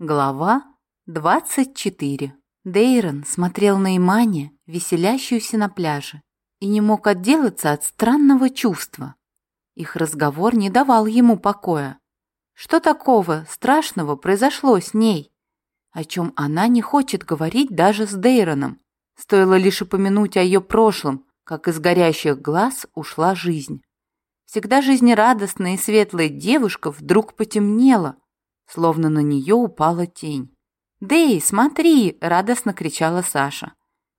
Глава 24. Дейрон смотрел на Имане, веселящуюся на пляже, и не мог отделаться от странного чувства. Их разговор не давал ему покоя. Что такого страшного произошло с ней, о чем она не хочет говорить даже с Дейроном? Стоило лишь упомянуть о ее прошлом, как из горящих глаз ушла жизнь. Всегда жизнерадостная и светлая девушка вдруг потемнела – словно на нее упала тень. «Дэй, смотри!» — радостно кричала Саша.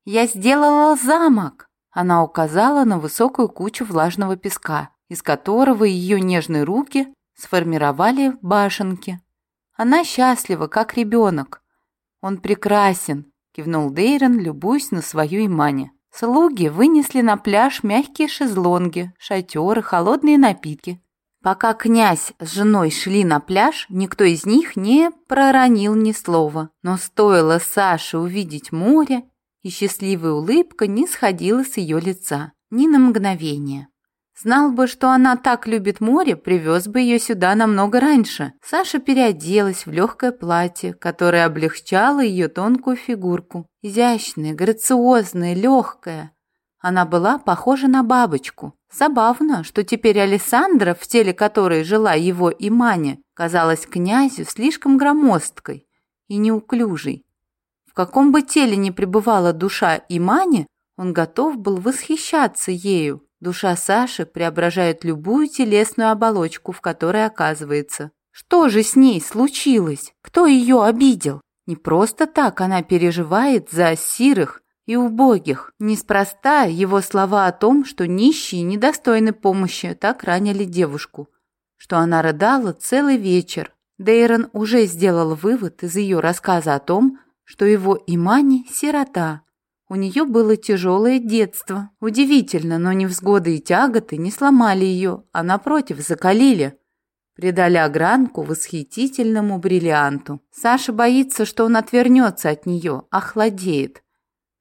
«Я сделала замок!» Она указала на высокую кучу влажного песка, из которого ее нежные руки сформировали башенки. Она счастлива, как ребенок. «Он прекрасен!» — кивнул Дейрон, любуясь на свою имане. Слуги вынесли на пляж мягкие шезлонги, шатеры, холодные напитки. Пока князь с женой шли на пляж, никто из них не проронил ни слова. Но стоило Саше увидеть море, и счастливая улыбка не сходила с ее лица ни на мгновение. Знал бы, что она так любит море, привез бы ее сюда намного раньше. Саша переоделась в легкое платье, которое облегчало ее тонкую фигурку. Изящная, грациозная, легкая. Она была похожа на бабочку. Забавно, что теперь Александра, в теле которой жила его и Маня, казалась князю слишком громоздкой и неуклюжей. В каком бы теле ни пребывала душа Имани, он готов был восхищаться ею. Душа Саши преображает любую телесную оболочку, в которой оказывается. Что же с ней случилось? Кто ее обидел? Не просто так она переживает за сирых, и убогих. Неспроста его слова о том, что нищие недостойны помощи, так ранили девушку, что она рыдала целый вечер. Дейрон уже сделал вывод из ее рассказа о том, что его Имани – сирота. У нее было тяжелое детство. Удивительно, но невзгоды и тяготы не сломали ее, а напротив закалили. Придали огранку восхитительному бриллианту. Саша боится, что он отвернется от нее, охладеет.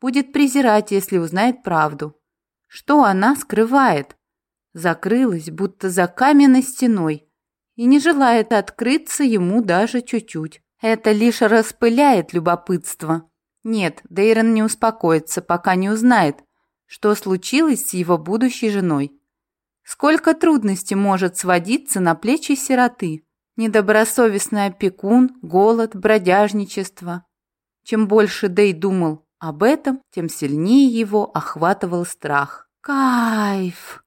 Будет презирать, если узнает правду. Что она скрывает? Закрылась, будто за каменной стеной, и не желает открыться ему даже чуть-чуть. Это лишь распыляет любопытство. Нет, Дейрон не успокоится, пока не узнает, что случилось с его будущей женой. Сколько трудностей может сводиться на плечи сироты. Недобросовестный опекун, голод, бродяжничество. Чем больше Дей думал об этом, тем сильнее его охватывал страх. «Кайф!»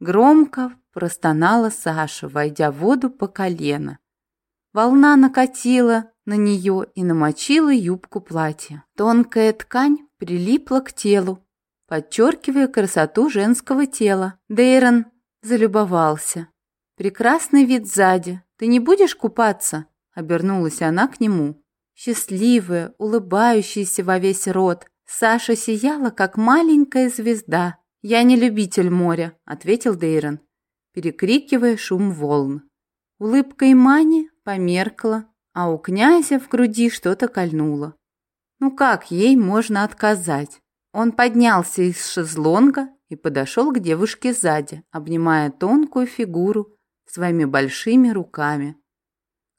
Громко простонала Саша, войдя в воду по колено. Волна накатила на нее и намочила юбку платья. Тонкая ткань прилипла к телу, подчеркивая красоту женского тела. Дейрон залюбовался. «Прекрасный вид сзади. Ты не будешь купаться?» Обернулась она к нему. Счастливая, улыбающаяся во весь рот, Саша сияла, как маленькая звезда. «Я не любитель моря», — ответил Дейрон, перекрикивая шум волн. Улыбка Имани померкла, а у князя в груди что-то кольнуло. Ну как ей можно отказать? Он поднялся из шезлонга и подошел к девушке сзади, обнимая тонкую фигуру своими большими руками.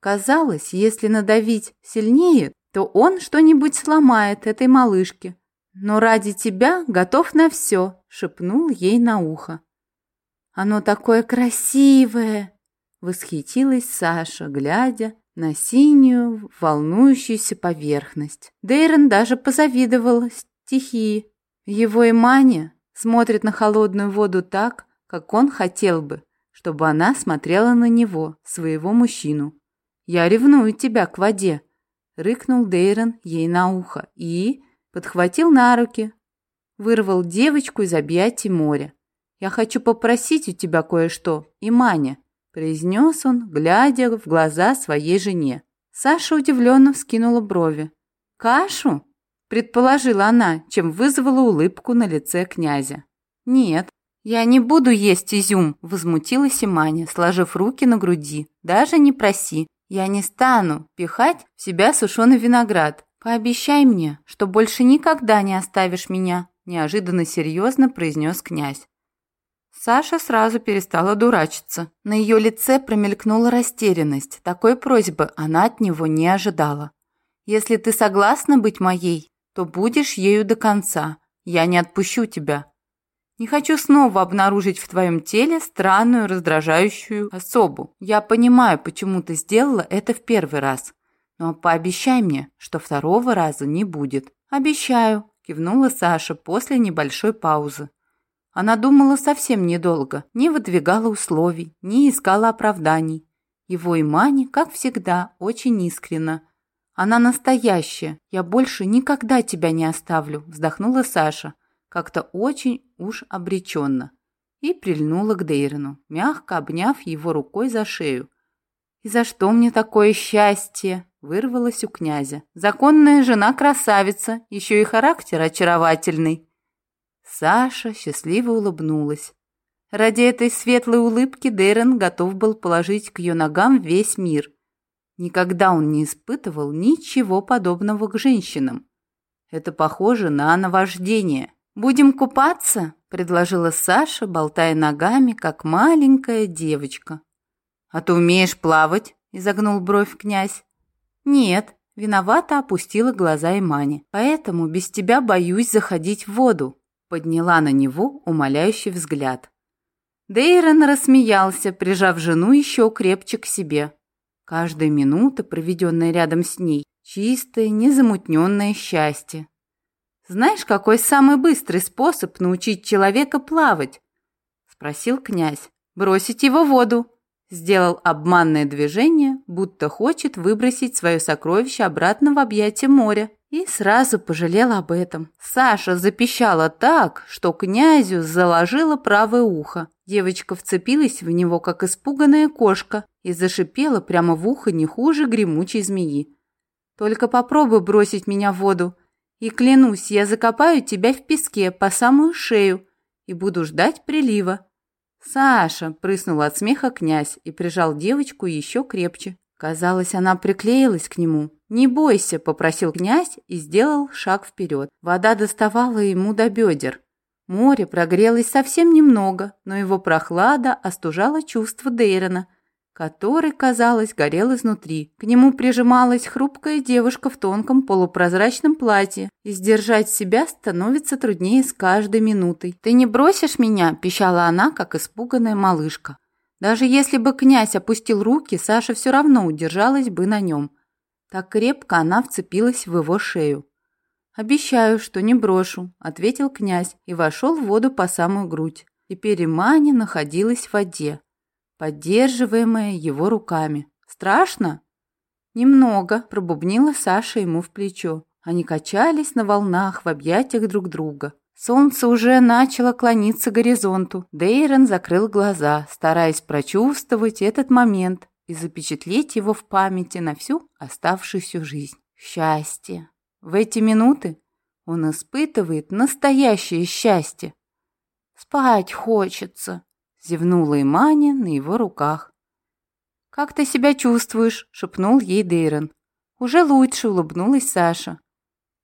Казалось, если надавить сильнее, то он что-нибудь сломает этой малышке. Но ради тебя готов на все, шепнул ей на ухо. Оно такое красивое, восхитилась Саша, глядя на синюю, волнующуюся поверхность. Дейрон даже позавидовал стихии. Его Имани смотрит на холодную воду так, как он хотел бы, чтобы она смотрела на него, своего мужчину. «Я ревную тебя к воде», — рыкнул Дейрон ей на ухо и подхватил на руки, вырвал девочку из объятий моря. «Я хочу попросить у тебя кое-что, Иманя», — произнес он, глядя в глаза своей жене. Саша удивленно вскинула брови. «Кашу?» — предположила она, чем вызвала улыбку на лице князя. «Нет, я не буду есть изюм», — возмутилась Иманя, сложив руки на груди. «Даже не проси. Я не стану пихать в себя сушеный виноград. Пообещай мне, что больше никогда не оставишь меня, неожиданно серьезно произнес князь. Саша сразу перестала дурачиться. На ее лице промелькнула растерянность. Такой просьбы она от него не ожидала. Если ты согласна быть моей, то будешь ею до конца. Я не отпущу тебя. Не хочу снова обнаружить в твоем теле странную раздражающую особу. Я понимаю, почему ты сделала это в первый раз. Но пообещай мне, что второго раза не будет. Обещаю, кивнула Саша после небольшой паузы. Она думала совсем недолго, не выдвигала условий, не искала оправданий. Его и Мани, как всегда, очень искренно. «Она настоящая, я больше никогда тебя не оставлю», вздохнула Саша, как-то очень уж обреченно, и прильнула к Дейрону, мягко обняв его рукой за шею. «И за что мне такое счастье?» вырвалось у князя. «Законная жена красавица, еще и характер очаровательный». Саша счастливо улыбнулась. Ради этой светлой улыбки Дэрен готов был положить к ее ногам весь мир. Никогда он не испытывал ничего подобного к женщинам. Это похоже на наваждение. «Будем купаться?» – предложила Саша, болтая ногами, как маленькая девочка. «А ты умеешь плавать?» – изогнул бровь князь. «Нет», – виновато опустила глаза Имани. «Поэтому без тебя боюсь заходить в воду», – подняла на него умоляющий взгляд. Дейрон рассмеялся, прижав жену еще крепче к себе. Каждая минута, проведенная рядом с ней, чистое, незамутненное счастье. Знаешь, какой самый быстрый способ научить человека плавать? Спросил князь. Бросить его в воду. Сделал обманное движение, будто хочет выбросить свое сокровище обратно в объятия моря. И сразу пожалел об этом. Саша запищала так, что князю заложило правое ухо. Девочка вцепилась в него, как испуганная кошка, и зашипела прямо в ухо не хуже гремучей змеи. «Только попробуй бросить меня в воду, и клянусь, я закопаю тебя в песке по самую шею и буду ждать прилива. Саша прыснул от смеха князь и прижал девочку еще крепче. Казалось, она приклеилась к нему. «Не бойся», — попросил князь и сделал шаг вперед. Вода доставала ему до бедер. Море прогрелось совсем немного, но его прохлада остужала чувство Дейрона, который, казалось, горел изнутри. К нему прижималась хрупкая девушка в тонком полупрозрачном платье, и сдержать себя становится труднее с каждой минутой. «Ты не бросишь меня?» – пищала она, как испуганная малышка. Даже если бы князь опустил руки, Саша все равно удержалась бы на нем. Так крепко она вцепилась в его шею. «Обещаю, что не брошу», – ответил князь и вошел в воду по самую грудь. Теперь и Маня находилась в воде поддерживаемая его руками. «Страшно?» «Немного», – пробубнила Саша ему в плечо. Они качались на волнах в объятиях друг друга. Солнце уже начало клониться к горизонту. Дейрон закрыл глаза, стараясь прочувствовать этот момент и запечатлеть его в памяти на всю оставшуюся жизнь. Счастье. В эти минуты он испытывает настоящее счастье. «Спать хочется», зевнула и Маня на его руках. «Как ты себя чувствуешь?» – шепнул ей Дейрон. «Уже лучше», – улыбнулась Саша.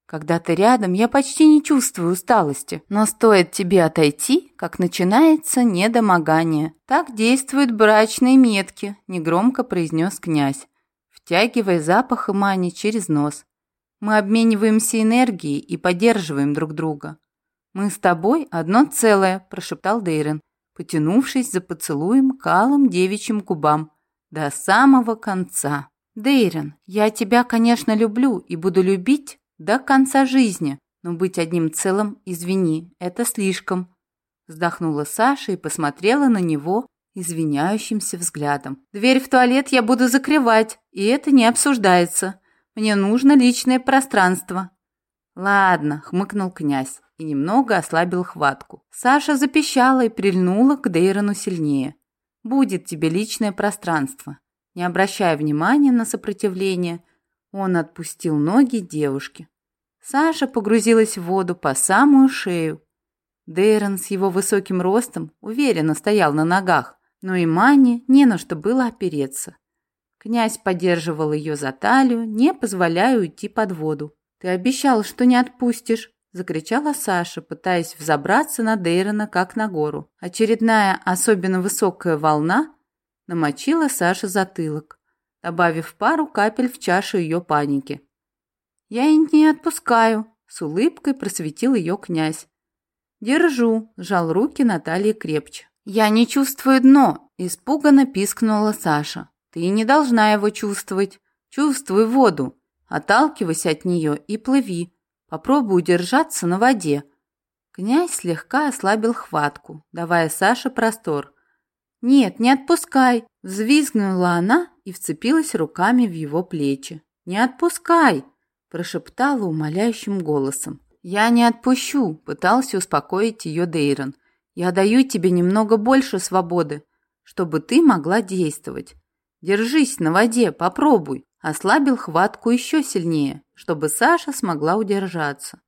«Когда ты рядом, я почти не чувствую усталости, но стоит тебе отойти, как начинается недомогание. Так действуют брачные метки», – негромко произнес князь, втягивая запах Имани через нос. «Мы обмениваемся энергией и поддерживаем друг друга». «Мы с тобой одно целое», – прошептал Дейрон потянувшись за поцелуем калым девичьим губам до самого конца. «Дейрон, я тебя, конечно, люблю и буду любить до конца жизни, но быть одним целым, извини, это слишком», вздохнула Саша и посмотрела на него извиняющимся взглядом. «Дверь в туалет я буду закрывать, и это не обсуждается. Мне нужно личное пространство». «Ладно», — хмыкнул князь и немного ослабил хватку. Саша запищала и прильнула к Дейрону сильнее. «Будет тебе личное пространство». Не обращая внимания на сопротивление, он отпустил ноги девушки. Саша погрузилась в воду по самую шею. Дейрон с его высоким ростом уверенно стоял на ногах, но и Мане не на что было опереться. Князь поддерживал ее за талию, не позволяя уйти под воду. «Ты обещал, что не отпустишь», закричала Саша, пытаясь взобраться на Дейрона как на гору. Очередная особенно высокая волна намочила Саше затылок, добавив пару капель в чашу ее паники. «Я и не отпускаю», — с улыбкой просветил ее князь. «Держу», — сжал руки Натальи крепче. «Я не чувствую дно», — испуганно пискнула Саша. «Ты не должна его чувствовать. Чувствуй воду. Отталкивайся от нее и плыви. Попробуй удержаться на воде». Князь слегка ослабил хватку, давая Саше простор. «Нет, не отпускай!» — взвизгнула она и вцепилась руками в его плечи. «Не отпускай!» — прошептала умоляющим голосом. «Я не отпущу!» — пытался успокоить ее Дейрон. «Я даю тебе немного больше свободы, чтобы ты могла действовать. Держись на воде, попробуй!» Ослабил хватку еще сильнее, чтобы Саша смогла удержаться.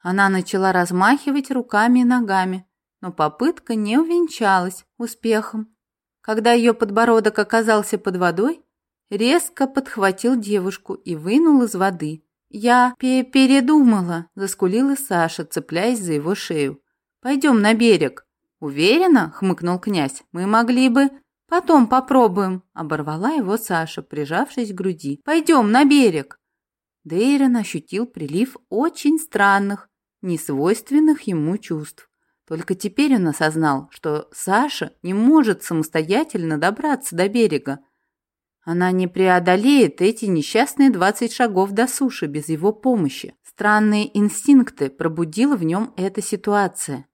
Она начала размахивать руками и ногами, но попытка не увенчалась успехом. Когда ее подбородок оказался под водой, резко подхватил девушку и вынул из воды. «Я пе передумала», – заскулила Саша, цепляясь за его шею. «Пойдем на берег». «Уверена?» – хмыкнул князь. «Мы могли бы...» «Потом попробуем», – оборвала его Саша, прижавшись к груди. «Пойдем на берег». Дейрон ощутил прилив очень странных, несвойственных ему чувств. Только теперь он осознал, что Саша не может самостоятельно добраться до берега. Она не преодолеет эти несчастные двадцать шагов до суши без его помощи. Странные инстинкты пробудила в нем эта ситуация.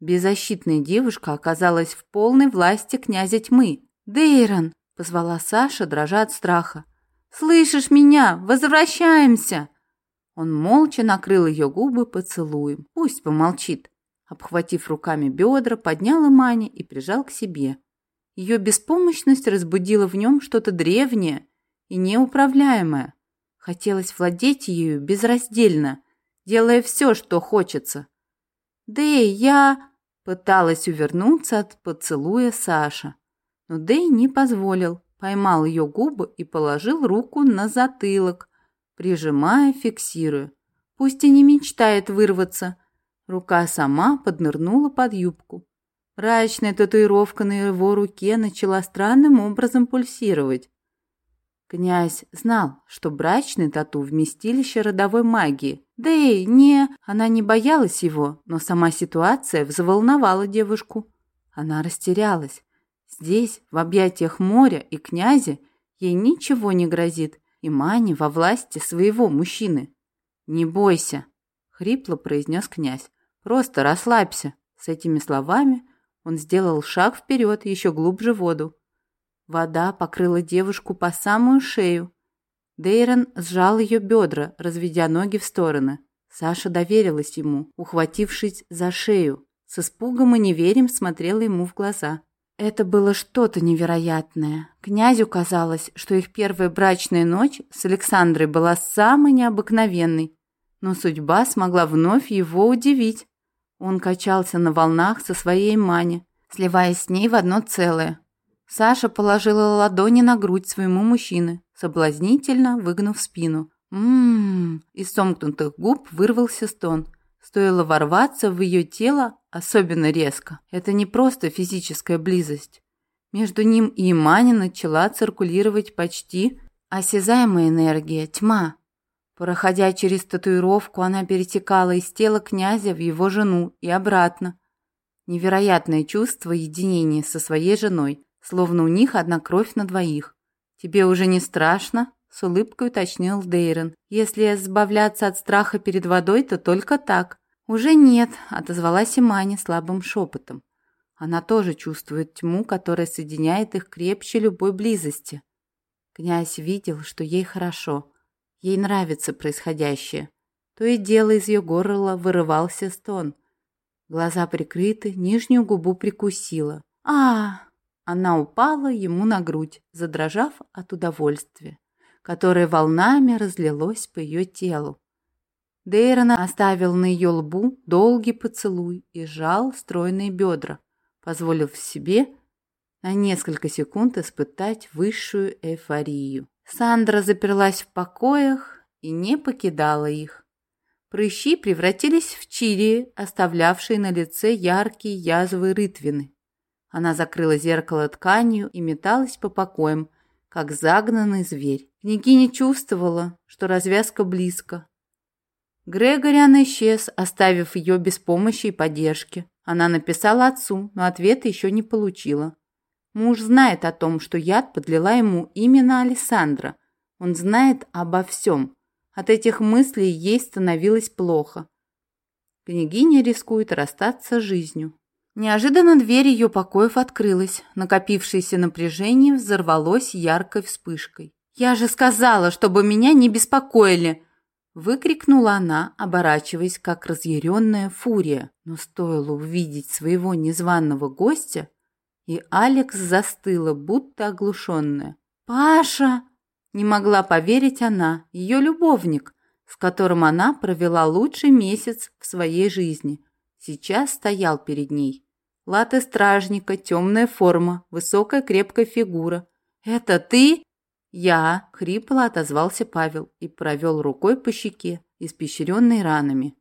Беззащитная девушка оказалась в полной власти князя тьмы. «Дейрон!» – позвала Саша, дрожа от страха. «Слышишь меня? Возвращаемся!» Он молча накрыл ее губы поцелуем. Пусть помолчит. Обхватив руками бедра, поднял Имани и прижал к себе. Ее беспомощность разбудила в нем что-то древнее и неуправляемое. Хотелось владеть ею безраздельно, делая все, что хочется. «Дэй, я...» — пыталась увернуться от поцелуя Саша. Но Дэй не позволил, поймал ее губы и положил руку на затылок, прижимая, фиксируя. Пусть и не мечтает вырваться — Рука сама поднырнула под юбку. Брачная татуировка на его руке начала странным образом пульсировать. Князь знал, что брачный тату – вместилище родовой магии. Да и не... Она не боялась его, но сама ситуация взволновала девушку. Она растерялась. Здесь, в объятиях моря и князя, ей ничего не грозит, и Мани во власти своего мужчины. «Не бойся», — хрипло произнес князь. Просто расслабься. С этими словами он сделал шаг вперед, еще глубже в воду. Вода покрыла девушку по самую шею. Дейрон сжал ее бедра, разведя ноги в стороны. Саша доверилась ему, ухватившись за шею. С испугом и неверием смотрела ему в глаза. Это было что-то невероятное. Князю казалось, что их первая брачная ночь с Александрой была самой необыкновенной. Но судьба смогла вновь его удивить. Он качался на волнах со своей Мани, сливаясь с ней в одно целое. Саша положила ладони на грудь своему мужчины, соблазнительно выгнув спину. «Ммм!» Из сомкнутых губ вырвался стон. Стоило ворваться в ее тело особенно резко. Это не просто физическая близость. Между ним и Имани начала циркулировать почти осязаемая энергия, тьма, Проходя через татуировку, она перетекала из тела князя в его жену и обратно. Невероятное чувство единения со своей женой, словно у них одна кровь на двоих. «Тебе уже не страшно?» — с улыбкой уточнил Дейрон. «Если избавляться от страха перед водой, то только так». «Уже нет», — отозвалась Имани слабым шепотом. Она тоже чувствует тьму, которая соединяет их крепче любой близости. Князь видел, что ей хорошо — Ей нравится происходящее. То и дело из ее горла вырывался стон. Глаза прикрыты, нижнюю губу прикусила. а Она упала ему на грудь, задрожав от удовольствия, которое волнами разлилось по ее телу. Дейрон оставил на ее лбу долгий поцелуй и сжал стройные бедра, позволив себе на несколько секунд испытать высшую эйфорию. Сандра заперлась в покоях и не покидала их. Прыщи превратились в чири, оставлявшие на лице яркие язвы рытвины. Она закрыла зеркало тканью и металась по покоям, как загнанный зверь. Княгиня чувствовала, что развязка близко. Грегориан исчез, оставив ее без помощи и поддержки. Она написала отцу, но ответа еще не получила. Муж знает о том, что яд подлила ему именно Александра. Он знает обо всем. От этих мыслей ей становилось плохо. Княгиня рискует расстаться с жизнью. Неожиданно дверь ее покоев открылась. Накопившееся напряжение взорвалось яркой вспышкой. «Я же сказала, чтобы меня не беспокоили!» Выкрикнула она, оборачиваясь, как разъяренная фурия. Но стоило увидеть своего незваного гостя, и Алекс застыла, будто оглушенная. «Паша!» Не могла поверить она, ее любовник, с которым она провела лучший месяц в своей жизни, сейчас стоял перед ней. Латы стражника, темная форма, высокая крепкая фигура. «Это ты?» «Я», — хрипло отозвался Павел и провел рукой по щеке, испещренной ранами.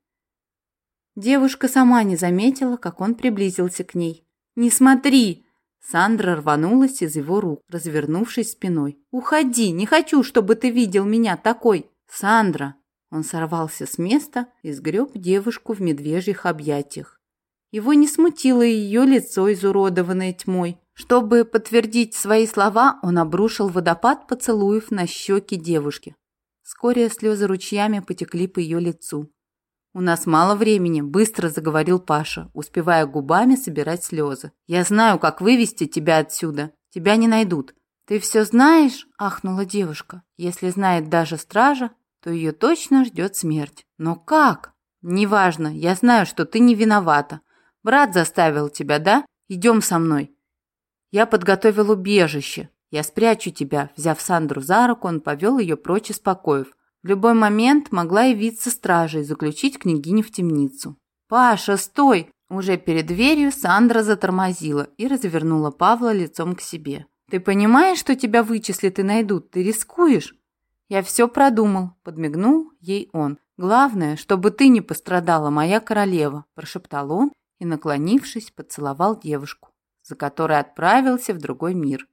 Девушка сама не заметила, как он приблизился к ней. «Не смотри!» Сандра рванулась из его рук, развернувшись спиной. «Уходи! Не хочу, чтобы ты видел меня такой!» «Сандра!» Он сорвался с места и сгреб девушку в медвежьих объятиях. Его не смутило ее лицо, изуродованное тьмой. Чтобы подтвердить свои слова, он обрушил водопад поцелуев на щеки девушки. Вскоре слезы ручьями потекли по ее лицу. «У нас мало времени», – быстро заговорил Паша, успевая губами собирать слезы. «Я знаю, как вывести тебя отсюда. Тебя не найдут». «Ты все знаешь?» – ахнула девушка. «Если знает даже стража, то ее точно ждет смерть. Но как?» «Неважно, я знаю, что ты не виновата. Брат заставил тебя, да? Идем со мной». «Я подготовил убежище. Я спрячу тебя». Взяв Сандру за руку, он повел ее прочь из покоев. В любой момент могла явиться стража и заключить княгиню в темницу. «Паша, стой!» Уже перед дверью Сандра затормозила и развернула Павла лицом к себе. «Ты понимаешь, что тебя вычислят и найдут? Ты рискуешь?» «Я все продумал», — подмигнул ей он. «Главное, чтобы ты не пострадала, моя королева», — прошептал он и, наклонившись, поцеловал девушку, за которой отправился в другой мир.